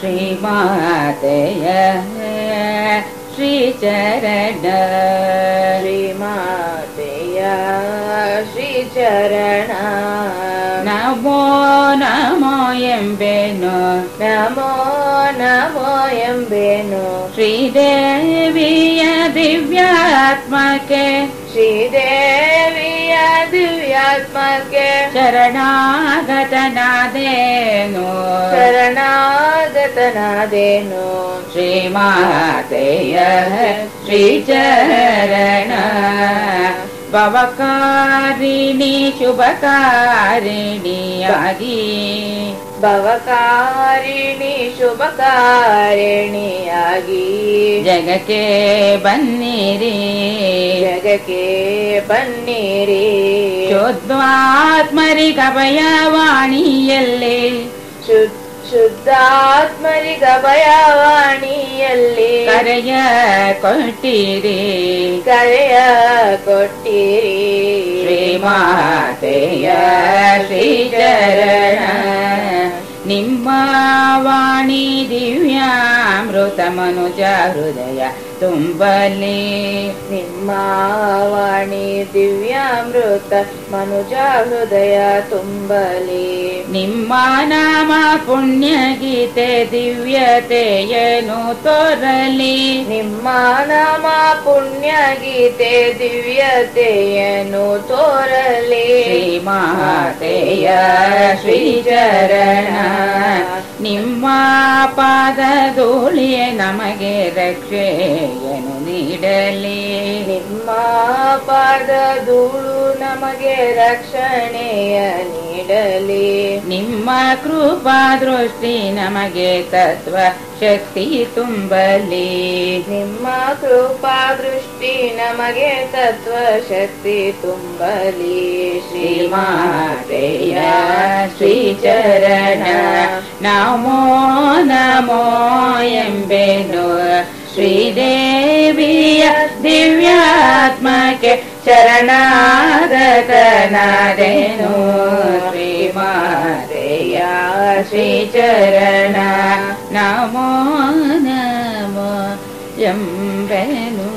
श्रीमातय श्रीचरण। श्रीमातेय श्रीचरण। नमो नमो एम्बेनो नमो नमो एम्बेनु श्रीदेवीय दिव्यात्मके श्रीदेवीय दिव्यात्मके शरणागतनादेनो शरणागतनादेनु श्रीमातेय श्रीचरण भवकारिणि शुभकारिणि आगी ಭವಕಾರಿಣಿ ಶುಭಕಾರಿಣಿ ಆಗಿ ಜಗಕ್ಕೆ ಬನ್ನಿರಿ ಜಗಕ್ಕೆ ಬನ್ನಿರಿ ಶುದ್ಧಾತ್ಮರಿ ಕಭಯವಾಣಿಯಲ್ಲಿ ಶುದ್ಧ ಶುದ್ಧಾತ್ಮರಿಗ ಭಯವಾಣಿಯಲ್ಲಿ. ಕರೆಯ ಕೊಟ್ಟಿರಿ. ಕರೆಯ ಕೊಟ್ಟಿರಿ. ಶ್ರೀಮಾತೆಯ ಶ್ರೀಚರಣ. ನಿಮ್ಮ ವಾಣಿ ದಿವ್ಯಾಮೃತ ಮನುಜ ಹೃದಯ. तुम्बले निम्मावाणि दिव्यामृत मनुजा हृदया तुम्बले। निम्मानामा पुण्यगीते दिव्यते निम्मा नाम पुण्यगीते दिव्यते यनुतोरले मातेया श्रीचरण। ನಿಮ್ಮ ಪಾದ ಧೂಳಿಯೇ ನಮಗೆ ರಕ್ಷೆಯನ್ನು ನೀಡಲಿ? ನಿಮ್ಮ ಪಾದ ಧೂಳು ನಮಗೆ ರಕ್ಷಣೆಯ ನೀಡಲಿ. ನಿಮ್ಮ ಕೃಪಾ ದೃಷ್ಟಿ ನಮಗೆ ತತ್ವ ಶಕ್ತಿ ತುಂಬಲಿ. ನಿಮ್ಮ ಕೃಪಾ ದೃಷ್ಟಿ ನಮಗೆ ತತ್ವ ಶಕ್ತಿ ತುಂಬಲಿ. ಶ್ರೀ ಶ್ರೀಮಾತೆಯ ಶ್ರೀಚರಣ नमो नमोऽयम्बेनु यं दिव्यात्मके शरणागतनादेनु दिव्यात्माके श्रीमादया श्रीचरण। नमो नमो यम्बेनु